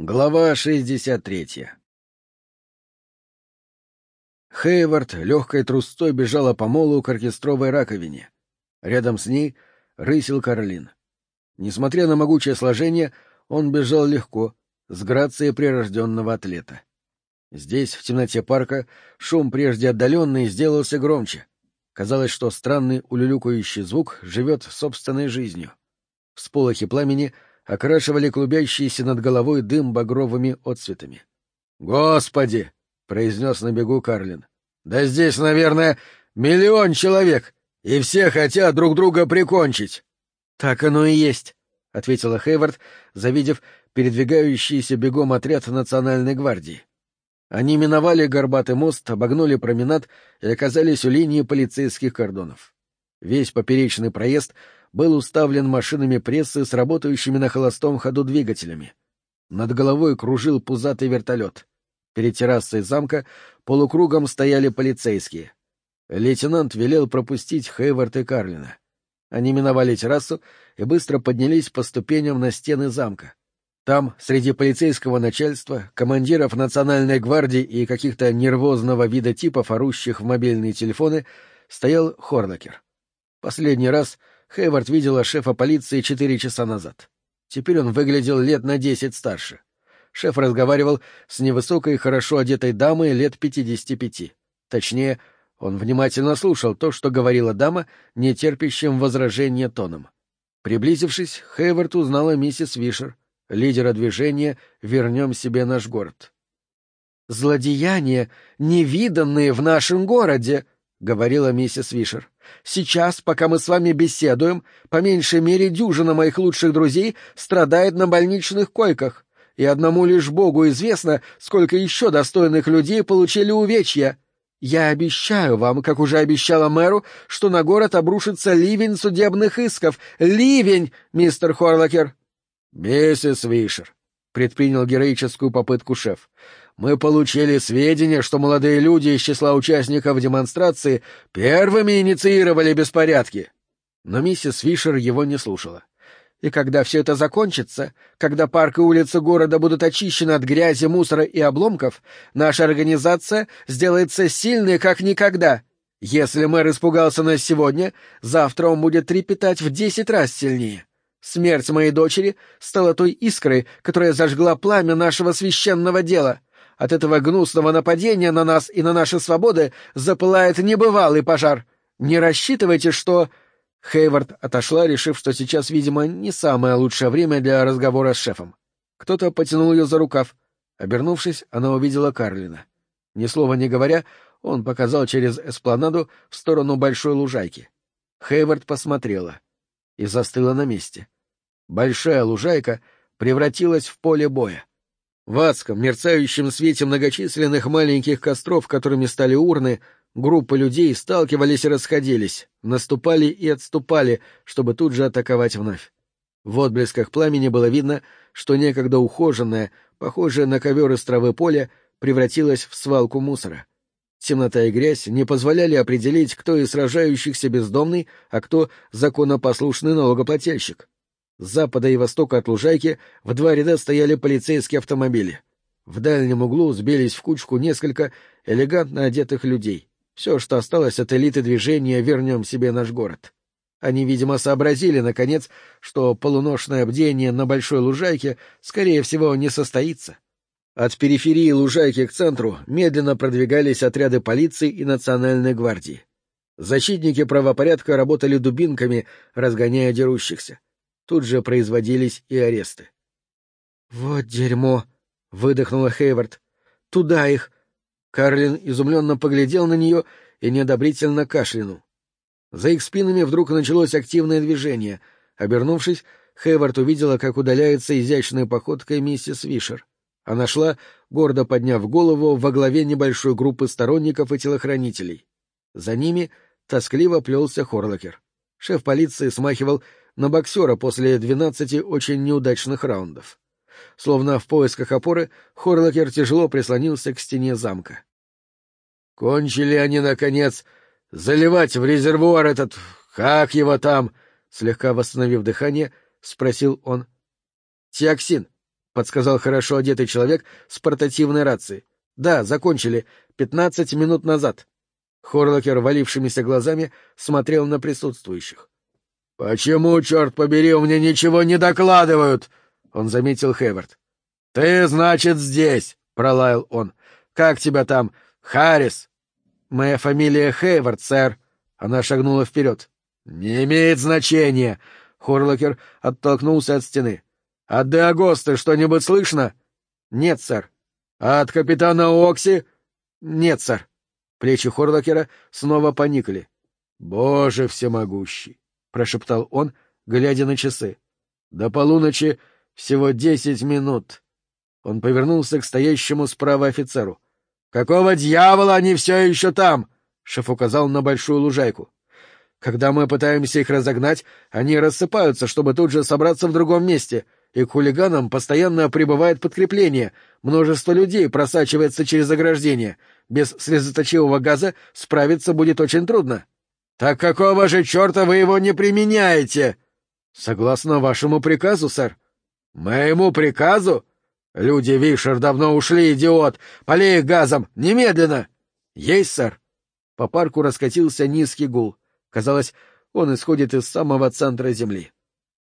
Глава 63 Хейвард легкой трустой бежала по молу к оркестровой раковине. Рядом с ней рысил Карлин. Несмотря на могучее сложение, он бежал легко, с грацией прирожденного атлета. Здесь, в темноте парка, шум прежде отдаленный сделался громче. Казалось, что странный улюлюкающий звук живет собственной жизнью. Всполохи пламени — окрашивали клубящийся над головой дым багровыми отцветами. «Господи!» — произнес на бегу Карлин. «Да здесь, наверное, миллион человек, и все хотят друг друга прикончить!» «Так оно и есть», — ответила Хейвард, завидев передвигающийся бегом отряд Национальной гвардии. Они миновали горбатый мост, обогнули променад и оказались у линии полицейских кордонов. Весь поперечный проезд — был уставлен машинами прессы с работающими на холостом ходу двигателями. Над головой кружил пузатый вертолет. Перед террасой замка полукругом стояли полицейские. Лейтенант велел пропустить Хейвард и Карлина. Они миновали террасу и быстро поднялись по ступеням на стены замка. Там, среди полицейского начальства, командиров Национальной гвардии и каких-то нервозного вида типов, орущих в мобильные телефоны, стоял Хорлокер. Последний раз Хейвард видела шефа полиции четыре часа назад. Теперь он выглядел лет на десять старше. Шеф разговаривал с невысокой, хорошо одетой дамой лет пятидесяти пяти. Точнее, он внимательно слушал то, что говорила дама, не терпящим возражения тоном. Приблизившись, Хейвард узнала миссис Вишер, лидера движения «Вернем себе наш город». «Злодеяния, невиданные в нашем городе», — говорила миссис Вишер. Сейчас, пока мы с вами беседуем, по меньшей мере дюжина моих лучших друзей страдает на больничных койках, и одному лишь Богу известно, сколько еще достойных людей получили увечья. Я обещаю вам, как уже обещала мэру, что на город обрушится ливень судебных исков. Ливень, мистер Хорлокер! — Миссис Вишер, — предпринял героическую попытку шеф, мы получили сведения, что молодые люди из числа участников демонстрации первыми инициировали беспорядки. Но миссис Фишер его не слушала. И когда все это закончится, когда парк и улицы города будут очищены от грязи, мусора и обломков, наша организация сделается сильной, как никогда. Если мэр испугался нас сегодня, завтра он будет трепетать в десять раз сильнее. Смерть моей дочери стала той искрой, которая зажгла пламя нашего священного дела. От этого гнусного нападения на нас и на наши свободы запылает небывалый пожар. Не рассчитывайте, что...» Хейвард отошла, решив, что сейчас, видимо, не самое лучшее время для разговора с шефом. Кто-то потянул ее за рукав. Обернувшись, она увидела Карлина. Ни слова не говоря, он показал через эспланаду в сторону большой лужайки. Хейвард посмотрела и застыла на месте. Большая лужайка превратилась в поле боя. В адском, мерцающем свете многочисленных маленьких костров, которыми стали урны, группы людей сталкивались и расходились, наступали и отступали, чтобы тут же атаковать вновь. В отблесках пламени было видно, что некогда ухоженное, похожее на ковер из травы поле, превратилось в свалку мусора. Темнота и грязь не позволяли определить, кто из сражающихся бездомный, а кто законопослушный налогоплательщик. С запада и востока от лужайки в два ряда стояли полицейские автомобили. В дальнем углу сбились в кучку несколько элегантно одетых людей. Все, что осталось от элиты движения «Вернем себе наш город». Они, видимо, сообразили, наконец, что полуношное бдение на большой лужайке, скорее всего, не состоится. От периферии лужайки к центру медленно продвигались отряды полиции и национальной гвардии. Защитники правопорядка работали дубинками, разгоняя дерущихся. Тут же производились и аресты. «Вот дерьмо!» — выдохнула Хейвард. «Туда их!» Карлин изумленно поглядел на нее и неодобрительно кашлянул. За их спинами вдруг началось активное движение. Обернувшись, Хейвард увидела, как удаляется изящной походкой миссис Вишер. Она шла, гордо подняв голову, во главе небольшой группы сторонников и телохранителей. За ними тоскливо плелся Хорлокер. Шеф полиции смахивал на боксера после двенадцати очень неудачных раундов. Словно в поисках опоры, Хорлокер тяжело прислонился к стене замка. «Кончили они, наконец, заливать в резервуар этот... как его там?» Слегка восстановив дыхание, спросил он. «Тиоксин», — подсказал хорошо одетый человек с портативной рацией. Да, закончили. Пятнадцать минут назад. Хорлокер, валившимися глазами, смотрел на присутствующих. — Почему, черт побери, у меня ничего не докладывают? — он заметил Хейвард. — Ты, значит, здесь, — пролаял он. — Как тебя там? Харрис? — Моя фамилия Хейвард, сэр. Она шагнула вперед. — Не имеет значения. Хорлокер оттолкнулся от стены. — От Деагосты что-нибудь слышно? — Нет, сэр. А от капитана Окси? Нет, сэр. Плечи Хорлокера снова поникли. Боже всемогущий! Прошептал он, глядя на часы. До полуночи всего десять минут. Он повернулся к стоящему справа офицеру. Какого дьявола они все еще там? Шеф указал на большую лужайку. Когда мы пытаемся их разогнать, они рассыпаются, чтобы тут же собраться в другом месте — и к хулиганам постоянно прибывает подкрепление, множество людей просачивается через ограждение. Без слезоточивого газа справиться будет очень трудно. — Так какого же черта вы его не применяете? — Согласно вашему приказу, сэр. — Моему приказу? Люди Вишер давно ушли, идиот! Полей их газом! Немедленно! — Есть, сэр. По парку раскатился низкий гул. Казалось, он исходит из самого центра земли.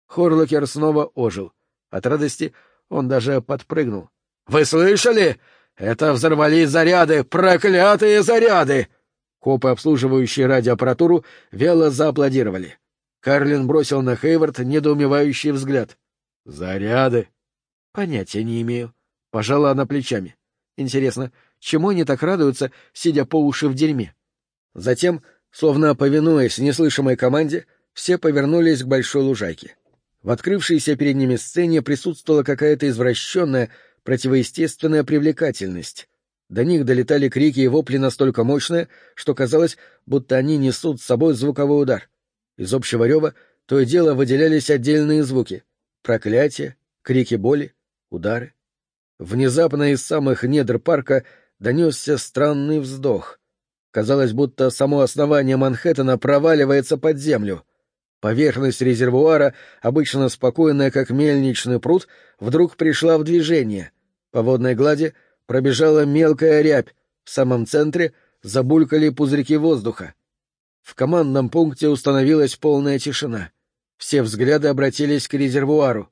Хорлокер снова ожил. От радости он даже подпрыгнул. — Вы слышали? Это взорвались заряды! Проклятые заряды! Копы, обслуживающие радиоаппаратуру, вяло зааплодировали. Карлин бросил на Хейвард недоумевающий взгляд. — Заряды? — Понятия не имею. Пожала она плечами. Интересно, чему они так радуются, сидя по уши в дерьме? Затем, словно повинуясь неслышимой команде, все повернулись к большой лужайке. В открывшейся перед ними сцене присутствовала какая-то извращенная, противоестественная привлекательность. До них долетали крики и вопли настолько мощные, что казалось, будто они несут с собой звуковой удар. Из общего рева то и дело выделялись отдельные звуки — проклятия, крики боли, удары. Внезапно из самых недр парка донесся странный вздох. Казалось, будто само основание Манхэттена проваливается под землю — Поверхность резервуара, обычно спокойная, как мельничный пруд, вдруг пришла в движение. По водной глади пробежала мелкая рябь, в самом центре забулькали пузырьки воздуха. В командном пункте установилась полная тишина. Все взгляды обратились к резервуару.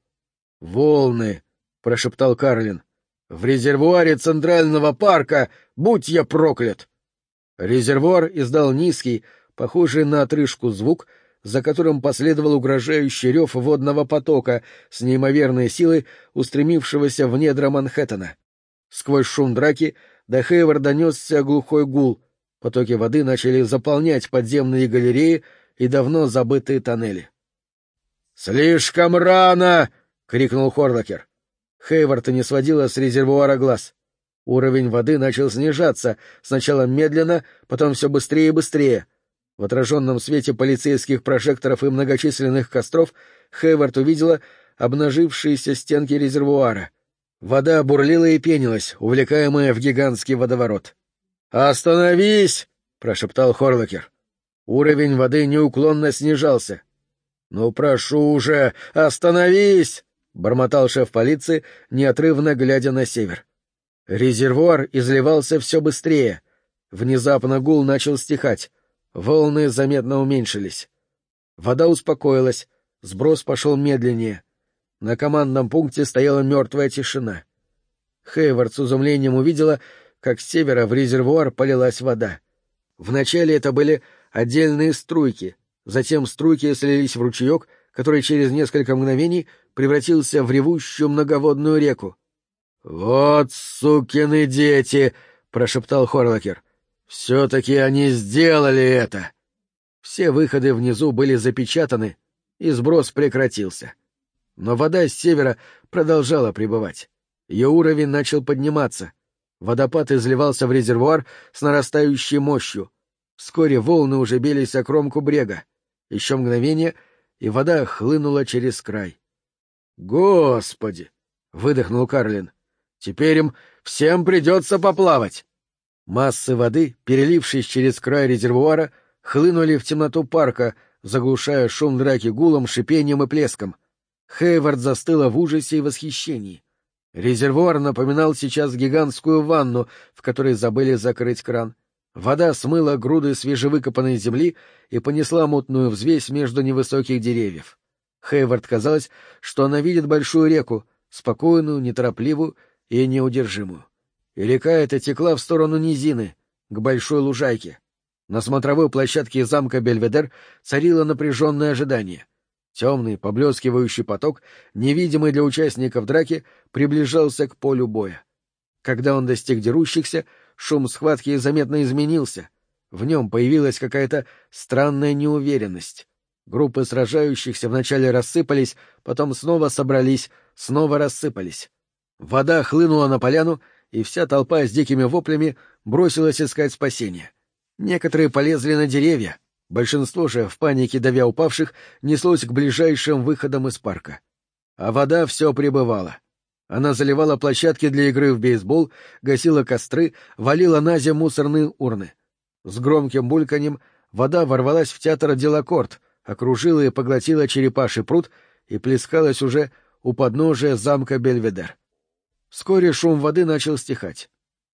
«Волны!» — прошептал Карлин. «В резервуаре Центрального парка! Будь я проклят!» Резервуар издал низкий, похожий на отрыжку звук, за которым последовал угрожающий рев водного потока с неимоверной силой устремившегося в недра Манхэттена. Сквозь шум драки до Хейварда несся глухой гул. Потоки воды начали заполнять подземные галереи и давно забытые тоннели. «Слишком рано!» — крикнул Хорлокер. Хейвард не сводила с резервуара глаз. Уровень воды начал снижаться, сначала медленно, потом все быстрее и быстрее — в отраженном свете полицейских прожекторов и многочисленных костров Хейвард увидела обнажившиеся стенки резервуара. Вода бурлила и пенилась, увлекаемая в гигантский водоворот. «Остановись!» — прошептал Хорлокер. Уровень воды неуклонно снижался. «Ну, прошу уже, остановись!» — бормотал шеф полиции, неотрывно глядя на север. Резервуар изливался все быстрее. Внезапно гул начал стихать. Волны заметно уменьшились. Вода успокоилась, сброс пошел медленнее. На командном пункте стояла мертвая тишина. Хейвард с изумлением увидела, как с севера в резервуар полилась вода. Вначале это были отдельные струйки, затем струйки слились в ручеек, который через несколько мгновений превратился в ревущую многоводную реку. — Вот сукины дети! — прошептал Хорлокер. Все-таки они сделали это! Все выходы внизу были запечатаны, и сброс прекратился. Но вода с севера продолжала прибывать. Ее уровень начал подниматься. Водопад изливался в резервуар с нарастающей мощью. Вскоре волны уже бились о кромку брега. Еще мгновение, и вода хлынула через край. «Господи!» — выдохнул Карлин. «Теперь им всем придется поплавать!» Массы воды, перелившись через край резервуара, хлынули в темноту парка, заглушая шум драки гулом, шипением и плеском. Хейвард застыла в ужасе и восхищении. Резервуар напоминал сейчас гигантскую ванну, в которой забыли закрыть кран. Вода смыла груды свежевыкопанной земли и понесла мутную взвесь между невысоких деревьев. Хейвард казалось, что она видит большую реку, спокойную, неторопливую и неудержимую. И река эта текла в сторону низины, к большой лужайке. На смотровой площадке замка Бельведер царило напряженное ожидание. Темный, поблескивающий поток, невидимый для участников драки, приближался к полю боя. Когда он достиг дерущихся, шум схватки заметно изменился. В нем появилась какая-то странная неуверенность. Группы сражающихся вначале рассыпались, потом снова собрались, снова рассыпались. Вода хлынула на поляну, и вся толпа с дикими воплями бросилась искать спасения. Некоторые полезли на деревья, большинство же, в панике давя упавших, неслось к ближайшим выходам из парка. А вода все прибывала. Она заливала площадки для игры в бейсбол, гасила костры, валила на землю мусорные урны. С громким бульканьем вода ворвалась в театр Делакорт, окружила и поглотила черепаший пруд и плескалась уже у подножия замка Бельведер. Вскоре шум воды начал стихать.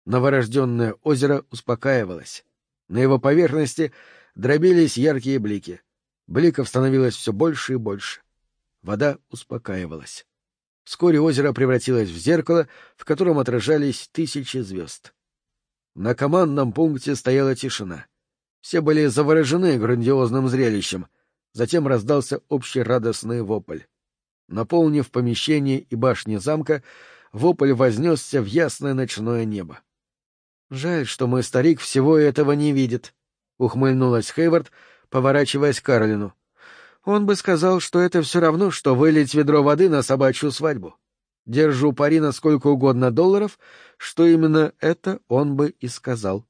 Новорожденное озеро успокаивалось. На его поверхности дробились яркие блики. Бликов становилось все больше и больше. Вода успокаивалась. Вскоре озеро превратилось в зеркало, в котором отражались тысячи звезд. На командном пункте стояла тишина. Все были заворожены грандиозным зрелищем. Затем раздался общий радостный вопль. Наполнив помещение и башни замка, вопль вознесся в ясное ночное небо. Жаль, что мой старик всего этого не видит, — ухмыльнулась Хейвард, поворачиваясь к Карлину. Он бы сказал, что это все равно, что вылить ведро воды на собачью свадьбу. Держу пари на сколько угодно долларов, что именно это он бы и сказал.